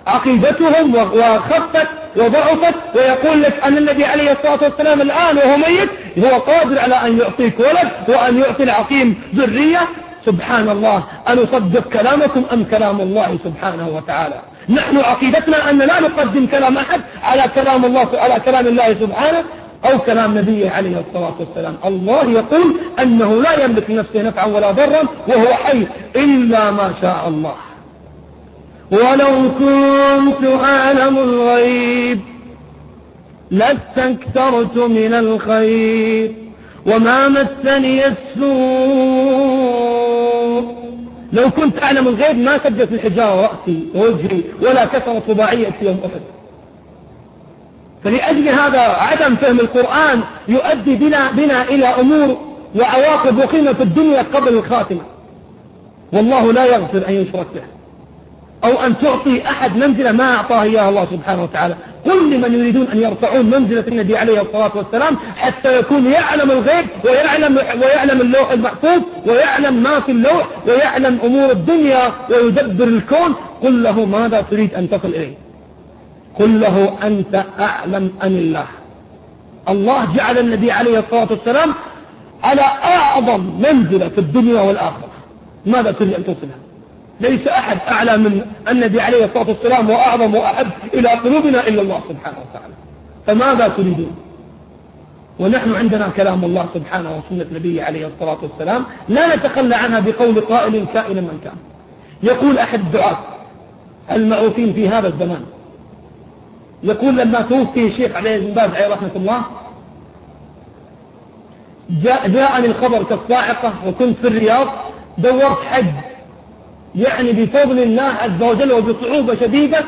عقيدتهم وخفت وضعفت ويقول لك أن النبي عليه الصلاة والسلام الآن وهو ميت هو قادر على أن يعطيك ولد وأن يعطي العقيم ذرية. سبحان الله. أن نصدق كلامكم أم كلام الله سبحانه وتعالى؟ نحن عقيدتنا أن لا نقدم كلام أحد على كلام الله على كلام الله سبحانه أو كلام نبيه عليه الصلاة والسلام. الله يقول أنه لا يملك لنفسه نفعا ولا ضرا وهو حي إلا ما شاء الله. ولو كنت أعلم الغيب لاستكثرت من الخير وما مسني السوء. لو كنت أعلم الغيب ما سجت الحجارة رأسي ووجهي ولا كثرت رباعية يوم أحد. فلأجل هذا عدم فهم القرآن يؤدي بنا, بنا إلى أمور وعواقب وقيمة في الدنيا قبل الخاتمة. والله لا يغفر أن يشرك به. أو أن تعطي أحد منزلة ما أعطاه إياها الله سبحانه وتعالى. قل لمن يريدون أن يرفعون منزلة النبي عليه الصلاة والسلام حتى يكون يعلم الغيب ويعلم, ويعلم اللوح المحفوظ ويعلم ما في اللوح ويعلم أمور الدنيا ويدبر الكون. قل له ماذا تريد أن تصل إليه؟ قل له أنت أعلم أم الله. الله جعل النبي عليه الصلاة والسلام على أعظم منزلة في الدنيا والآخرة. ماذا تريد أن تصلها ليس أحد أعلى من النبي عليه الصلاة والسلام وأعظم وأحب إلى قلوبنا إلا الله سبحانه وتعالى. فماذا تريدون؟ ونحن عندنا كلام الله سبحانه وسنة نبيه عليه الصلاة والسلام. لا نتخلى عنها بقول قائل كائنا من كان. يقول أحد الدعاة المعروفين في هذا الزمان يقول لما توفي الشيخ عليه بن باز عليه رحمة الله جاء جاءني الخبر كالصاعقة وكنت في الرياض دورت حج يعني بفضل الله عز وجل وبصعوبة شديدة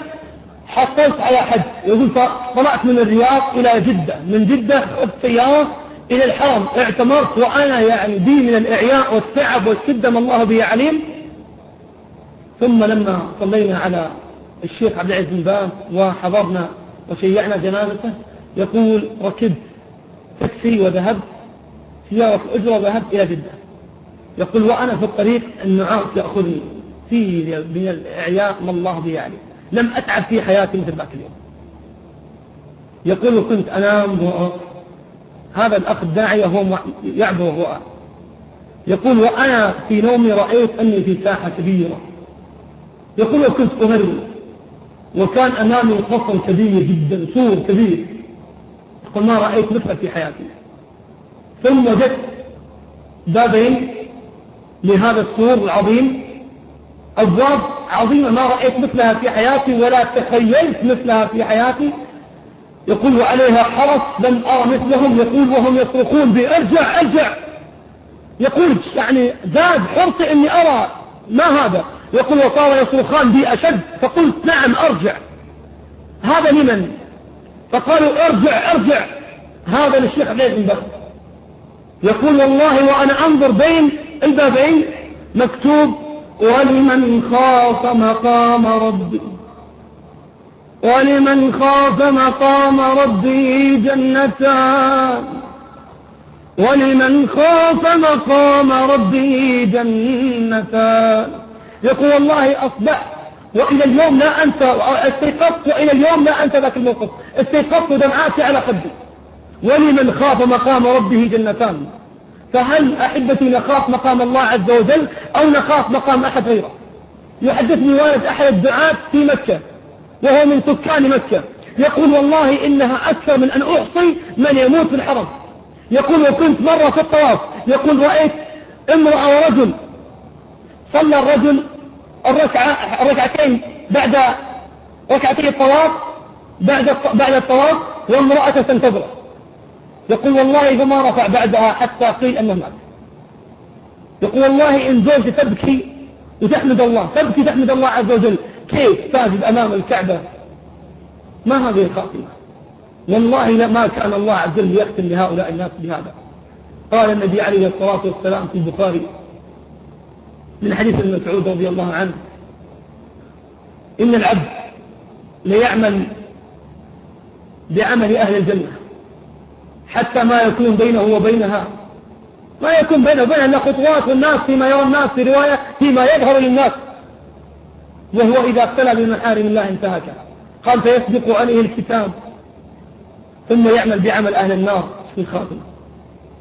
حصلت على حج يقول طلعت من الرياض إلى جدة من جدة خذت سيارة إلى الحرم. اعتمرت وأنا يعني بي من الإعياء والتعب والشدة ما الله به عليم. ثم لما صلينا على الشيخ عبد العزيز بن باز وحضرنا وشيعنا جنازته يقول ركبت تاكسي وذهبت سيارة الأجرة وذهبت إلى جدة. يقول وأنا في الطريق النعاس يأخذني. فيه من الإعياء ما الله به يعني لم أتعب في حياتي مثل ذاك اليوم. يقول كنت أنام هذا الأخ الداعية هو يعبر الرؤى يقول وأنا في نومي رأيت أني في ساحة كبيرة. يقول وكنت أهرب وكان أمامي قصر كبير جدا سور كبير. يقول ما رأيت مثله في حياتي. ثم وجدت بابين لهذا السور العظيم. أبواب عظيمة ما رأيت مثلها في حياتي ولا تخيلت مثلها في حياتي. يقول وعليها حرس لم أرى مثلهم يقول وهم يصرخون بي أرجع. ارجع يقول يعني زاد حرصي إني أرى ما هذا. يقول وصار يصرخان بي أشد فقلت نعم أرجع. هذا لمن؟ فقالوا أرجع أرجع. هذا للشيخ بن بكر يقول والله وأنا أنظر بين البابين مكتوب ولمن خاف مقام ربه ولمن خاف مقام ربه جنتان ولمن خاف مقام ربه جنتان. يقول والله أصبحت وإلى اليوم لا أنسى استيقظت وإلى اليوم لا أنسى ذاك الموقف. استيقظت دمعاتي على خدي ولمن خاف مقام ربه جنتان. فهل أحبتي نخاف مقام الله عز وجل أو نخاف مقام أحد غيره؟ يحدثني والد أحد الدعاة في مكة وهو من سكان مكة. يقول والله إنها أكثر من أن أحصي من يموت في الحرم. يقول وكنت مرة في الطواف. يقول رأيت امرأة ورجل صلى الرجل الركعة الركعتين بعد ركعتي الطواف بعد بعد الطواف وامرأة تنتظره. يقول والله فما رفع بعدها حتى قيل أنه مات. يقول والله إن زوجتي تبكي وتحمد الله تبكي تحمد الله عز وجل كيف تاجد أمام الكعبة؟ ما هذه الخاتمة والله ما كان الله عز وجل يختم لهؤلاء الناس بهذا. قال النبي عليه الصلاة والسلام في البخاري من حديث ابن مسعود رضي الله عنه إن العبد ليعمل بعمل أهل الجنة. حتى ما يكون بينه وبينها. ما يكون بينه وبينها إلا خطوات والناس فيما يرى الناس في رواية فيما يظهر للناس. وهو إذا اقتنى بمحارم الله انتهك. قال فيسبق عليه الكتاب. ثم يعمل بعمل أهل النار في الخاتمة.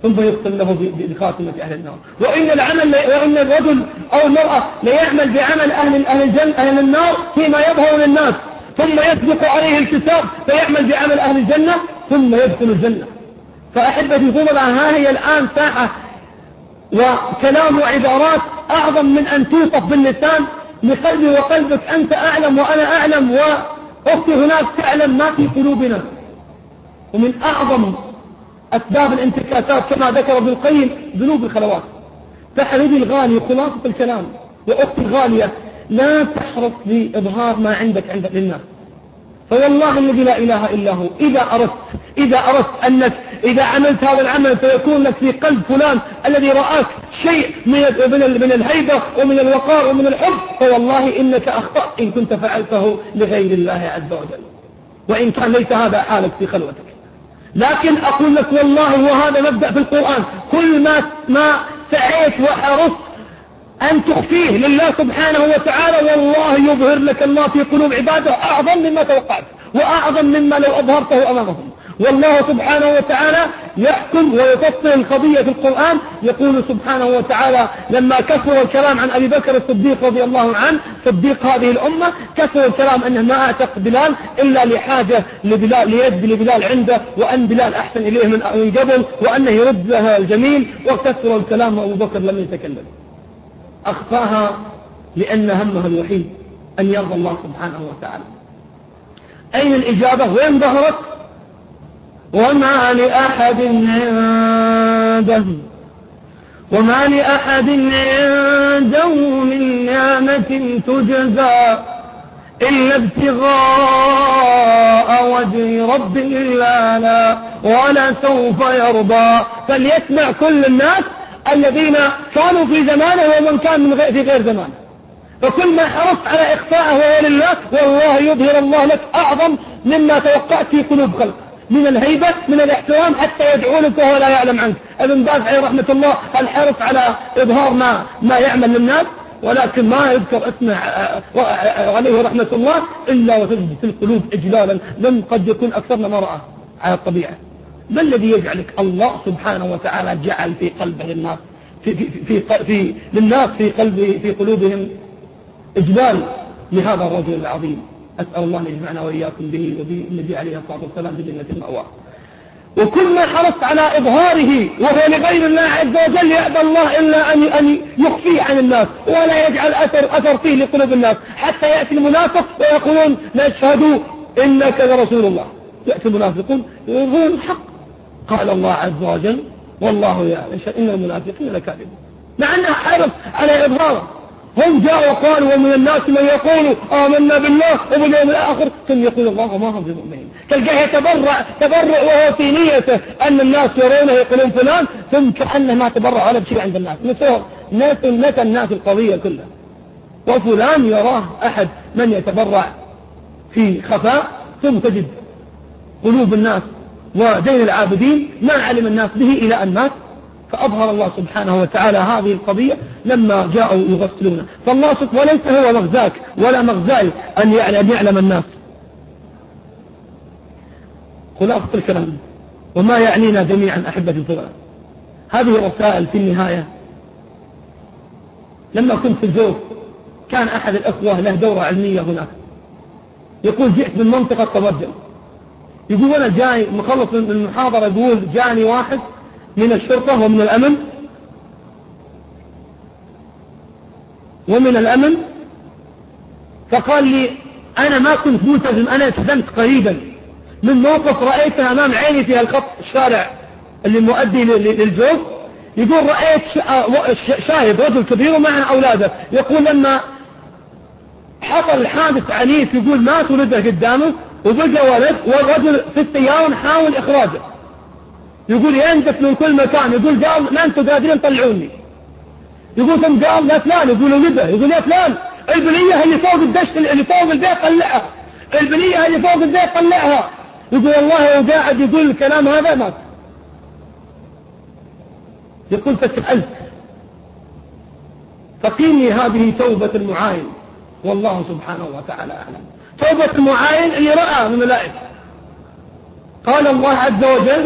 ثم يختم له بخاتمة أهل النار. وإن العمل وإن الرجل أو المرأة ليعمل بعمل أهل أهل الجنة أهل النار فيما يظهر للناس. ثم يسبق عليه الكتاب فيعمل بعمل أهل الجنة. ثم يدخل الجنة. فأحبتي ثم ها هي الآن ساعة وكلام وعبارات أعظم من أن توصف باللسان لقلبي وقلبك أنت أعلم وأنا أعلم وأختي هناك تعلم ما في قلوبنا. ومن أعظم أسباب الانتكاسات كما ذكر ابن القيم ذنوب الخلوات. فحبيبي الغالي خلاصة الكلام وأختي الغالية لا تحرص بإظهار ما عندك عند للناس فوالله الذي لا إله إلا هو إذا أردت إذا أردت أنك إذا عملت هذا العمل فيكون لك في قلب فلان الذي رآك شيء من من الهيبة ومن الوقار ومن الحب فوالله إنك أخطأت إن كنت فعلته لغير الله عز وجل. وإن كان ليس هذا حالك في خلوتك. لكن أقول لك والله وهذا مبدأ في القرآن. كل ما ما سعيت وحرصت أن تخفيه لله سبحانه وتعالى والله يظهر لك الله في قلوب عباده أعظم مما توقعت وأعظم مما لو أظهرته أمامهم. والله سبحانه وتعالى يحكم ويفصل القضية في القرآن. يقول سبحانه وتعالى لما كثر الكلام عن أبي بكر الصديق رضي الله عنه صديق هذه الأمة كثر الكلام أنه ما أعتق بلال إلا لحاجة لبلال ليد لبلال عنده وأن بلال أحسن إليه من قبل وأنه يرد لها الجميل وكثر الكلام وأبو بكر لم يتكلم. أخفاها لأن همها الوحيد أن يرضى الله سبحانه وتعالى. أين الإجابة؟ وين ظهرت؟ وما لأحد عنده. وما لأحد عنده من نعمة تجزى إلا ابتغاء وجه رب الأعلى ولا سوف يرضى. فليسمع كل الناس الذين كانوا في زمانه ومن كان من غير في غير زمانه فكل ما حرصت على إخفائه وهو لله والله يظهر الله لك أعظم مما توقعت في قلوب خلق من الهيبة من الاحترام حتى يدعو لك وهو لا يعلم عنك. ابن باز عليه رحمة الله الحرص على إظهار ما, ما يعمل للناس ولكن ما يذكر اسمه عليه رحمة الله إلا وتجد في القلوب إجلالا. لم قد يكون أكثرنا ما رأى على الطبيعة. ما الذي يجعلك؟ الله سبحانه وتعالى جعل في قلبه الناس في, في, في, في, في للناس في قلب في قلوبهم إجلال لهذا الرجل العظيم. أسأل الله أن يجمعنا وإياكم به وبالنبي عليه الصلاة والسلام في جنة المأوى. وكل ما حرصت على إظهاره وهو لغير الله عز وجل يأبى الله إلا أن أن يخفيه عن الناس ولا يجعل أثر أثر فيه لقلوب الناس حتى يأتي المنافق ويقولون نشهد إنك لرسول الله. يأتي المنافقون يظهرون الحق. قال الله عز وجل والله يعلم إن المنافقين لكاذبون. مع أنها حرص على إظهاره. هم جاءوا وقالوا ومن الناس من يقول آمنا بالله وباليوم الآخر ثم يقول الله وما هم بمؤمنين. تلقاه يتبرع تبرع وهو في نيته. أن الناس يرونه يقولون فلان ثم كأنه ما تبرع ولا بشيء عند الناس. مثل نسى الناس القضية كلها؟ وفلان يراه أحد من يتبرع في خفاء ثم تجد قلوب الناس ودين العابدين ما علم الناس به إلى أن مات. فأظهر الله سبحانه وتعالى هذه القضية لما جاءوا يغسلون فالله سبحانه وليس هو مغزاك ولا مغزاي أن يعلم, يعلم الناس. خلاصة الكلام. وما يعنينا جميعا أحبة الفضلاء هذه رسائل في النهاية. لما كنت في الجوف كان أحد الأخوة له دورة علمية هناك. يقول جئت من منطقة تبرجل يقول أنا جاي مخلص من المحاضرة يقول جاني واحد من الشرطة ومن الأمن؟ ومن الأمن؟ فقال لي أنا ما كنت ملتزم أنا التزمت قريبا. من موقف رأيته أمام عيني في الخط الشارع اللي مؤدي للجوف يقول رأيت شاهد رجل كبير ومعه أولاده. يقول لما حصل حادث عنيف يقول مات ولده قدامه وبقى ولد والرجل في السيارة نحاول إخراجه. يقول ينزف من كل مكان. يقول قال ما أنتم قادرين طلعوني يقول ثم قال يا فلان؟ يقول ولده يقول يا فلان البنية اللي فوق الدشت اللي فوق البيت طلعها. البنية اللي فوق البيت طلعها. يقول والله هو قاعد يقول الكلام هذا مات يقول فسألت. فقيني هذه توبة المعاين. والله سبحانه وتعالى أعلم. توبة المعاين اللي رأى من الملائكة. قال الله عز وجل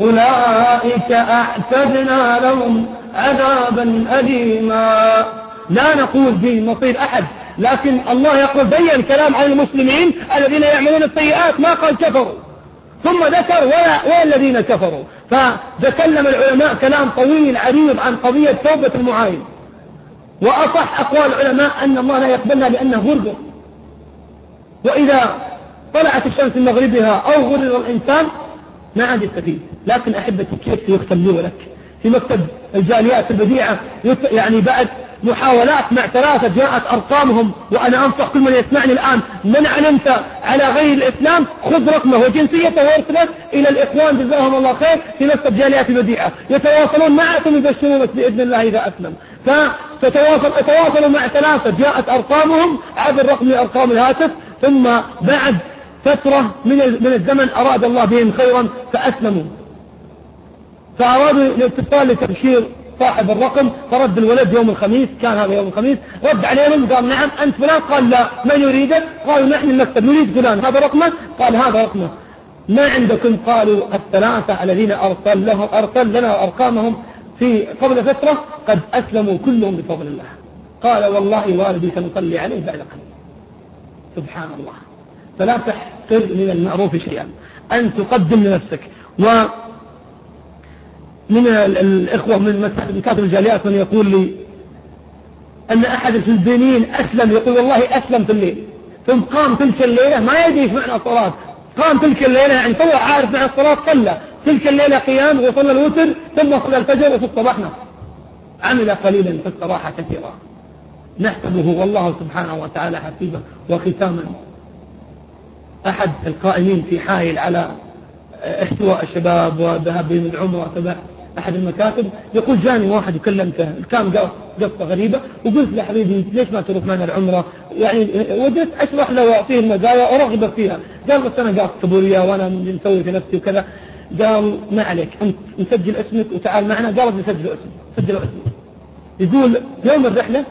أولئك أعتدنا لهم عذابا أليما. لا نقول في مصير أحد لكن الله يقول بين كلام عن المسلمين الذين يعملون السيئات ما قال كفروا. ثم ذكر ولا والذين كفروا. فتكلم العلماء كلام طويل عريض عن قضية توبة المعاين. وأصح أقوال العلماء أن الله لا يقبلها لأنه غرب وإذا طلعت الشمس من مغربها أو غرر الإنسان ما عاد يستفيد لكن أحبتي كيف يختم لي ولك في مكتب الجاليات البديعة يعني بعد محاولات مع ثلاثة جاءت أرقامهم وأنا أنصح كل من يسمعني الآن من علمت على غير الإسلام خذ رقمه وجنسيته وارسله إلى الإخوان جزاهم الله خير في مكتب جاليات البديعة. يتواصلون معكم يبشرونك بإذن الله إذا أسلم. فتتواصل يتواصلوا مع ثلاثة جاءت أرقامهم عبر رقم أرقام الهاتف ثم بعد فترة من من الزمن أراد الله بهم خيرا فأسلموا. فأرادوا الاتصال لتبشير صاحب الرقم فرد الولد يوم الخميس كان هذا يوم الخميس رد عليهم قال نعم أنت فلان؟ قال لا من يريدك؟ قالوا نحن المكتب نريد فلان هذا رقمه؟ قال هذا رقمه. ما عندكم؟ قالوا الثلاثة الذين أرسل, له أرسل لنا أرقامهم في قبل فترة قد أسلموا كلهم بفضل الله. قال والله والدي سنصلي عليه بعد قليل. سبحان الله. فلا تحقر من المعروف شيئا. أن تقدم لنفسك. و من الإخوة من مكاتب الجاليات من يقول لي أن أحد الفلبينيين أسلم. يقول والله أسلم في الليل. ثم قام تلك الليلة ما يدري إيش معنى الصلاة. قام تلك الليلة يعني هو عارف معنى الصلاة صلى. تلك الليلة قيام وصلى الوتر ثم صلى الفجر وفي الصباح عمل قليلا فاستراح كثيرا. نحسبه والله سبحانه وتعالى حسيبه وختاما. أحد القائمين في حائل على احتواء الشباب وذهاب بهم العمرة تبع أحد المكاتب يقول جاني واحد وكلمته كان قصة غريبة وقلت له حبيبي ليش ما تروح معنا العمرة؟ يعني ودت أشرح له فيه المزايا وأرغب فيها. قال بس أنا قاصد كبوريا وأنا مسوي في نفسي وكذا. قال ما عليك أنت نسجل اسمك وتعال معنا. قال نسجل اسمك سجل اسمك يقول يوم الرحلة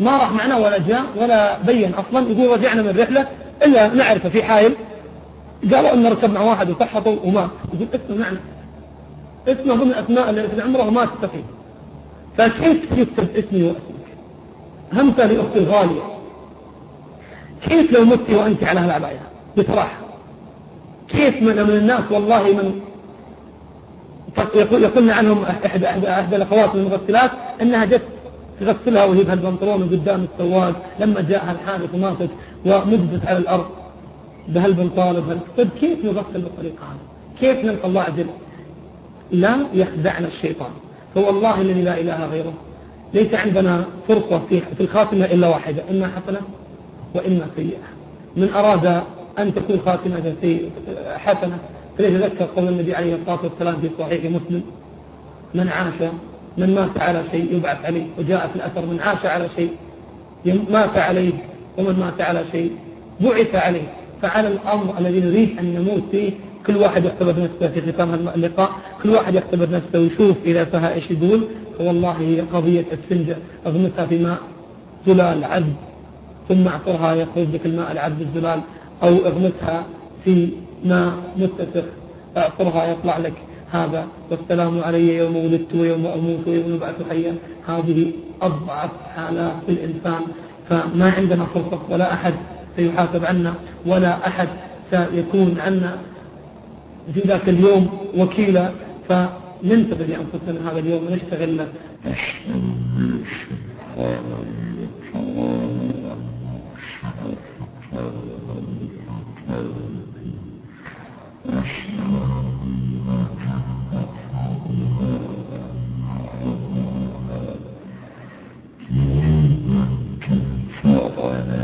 ما راح معنا ولا جاء ولا بين أصلا يقول رجعنا من الرحلة إلا نعرفه في حايل قالوا أن ركب مع واحد وسحطوا ومات يقول اسمه معنا اسمه ضمن أسماء اللي في العمرة وما تستفيد فكيف يكتب اسمي وأسمك؟ همت لأختي الغالية. كيف لو مت وأنت على هالعباية بصراحة. كيف من, من الناس والله من يقول يقولن عنهم إحدى, إحدى, إحدى الأخوات المغسلات أنها جت تغسلها وهي بهالبنطلون من قدام السواق لما جاءها الحادث وماتت ومجدت على الأرض بهالبنطال بهال... طيب كيف نغسل بالطريقة هذه؟ كيف نلقى الله عز وجل؟ لا يخدعنا الشيطان. هو الله الذي لا إله غيره. ليس عندنا فرصة في الخاتمة إلا واحدة إما حسنة وإما سيئة. من أراد أن تكون خاتمة حسنة فليتذكر قول النبي عليه الصلاة والسلام في صحيح مسلم من عاش من مات على شيء يبعث عليه وجاء في الأثر من عاش على شيء مات عليه ومن مات على شيء بعث عليه. فعلى الأمر الذي نريد أن نموت فيه كل واحد يختبر نفسه في ختام اللقاء كل واحد يختبر نفسه ويشوف إذا فيها إيش يقول. والله هي قضية السنجة اغمسها في ماء زلال عذب ثم اعطرها يخرج لك الماء العذب الزلال أو اغمسها في ماء متسخ اعطرها يطلع لك. هذا والسلام علي يوم ولدت ويوم أموت ويوم أبعث حيا. هذه أضعف حالات في الإنسان. فما عندنا فرصة ولا أحد سيحاسب عنا ولا أحد سيكون عنا. في ذاك اليوم وكيلا فننتبه لأنفسنا هذا اليوم ونشتغل له ภาวนา